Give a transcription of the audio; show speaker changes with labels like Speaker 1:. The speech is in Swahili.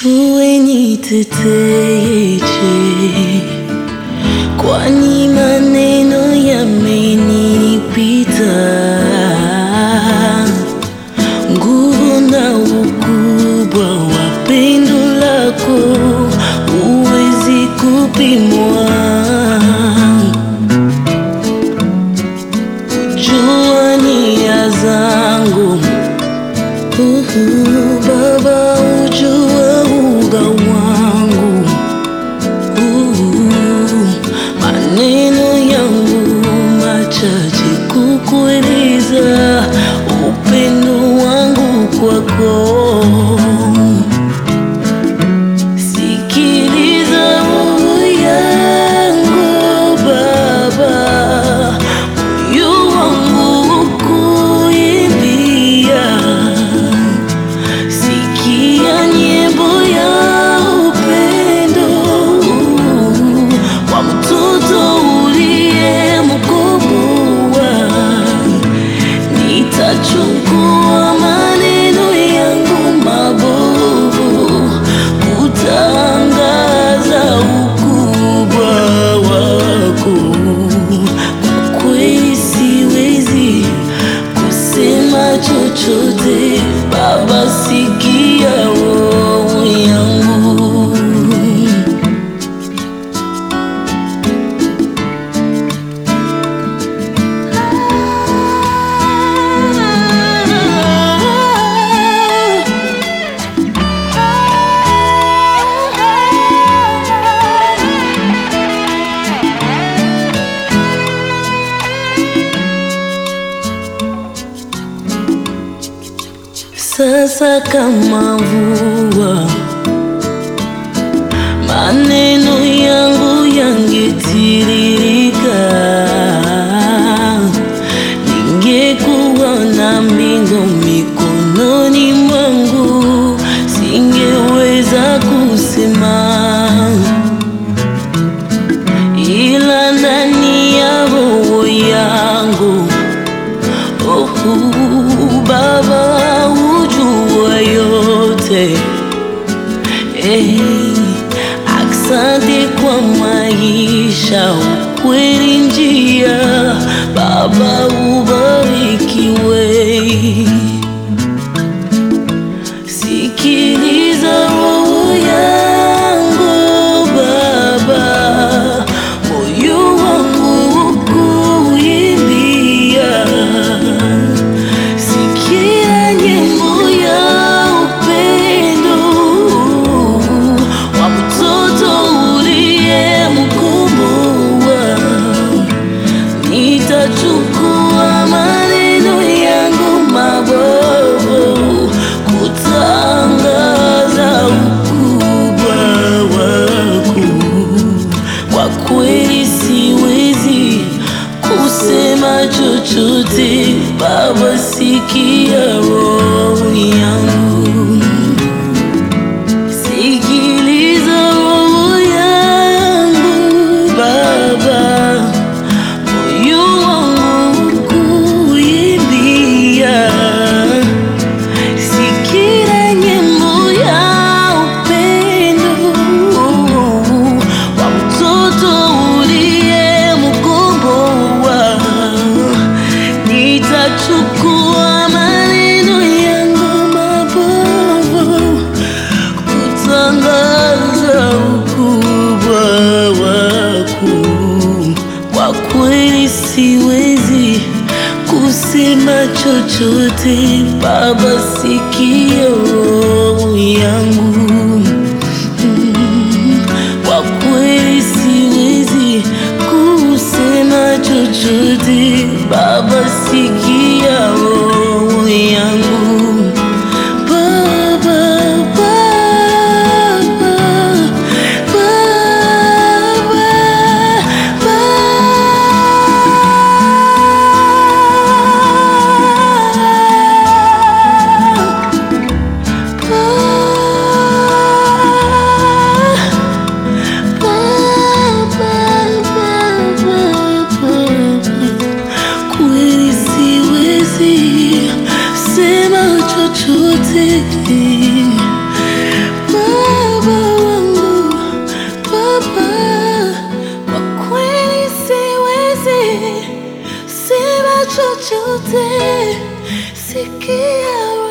Speaker 1: Czułeni ty tyjeci Kłani maneno ja mnie nie pita wako. sasa kama mvua, maneno yangu yangetiri yote hey, kwa maisha, ukweli, njia Baba macho chote, baba sikia roho yangu Chukua maneno yangu ukubwa. Kwa kweli siwezi kusema chochote Baba, sikio yangu se que eu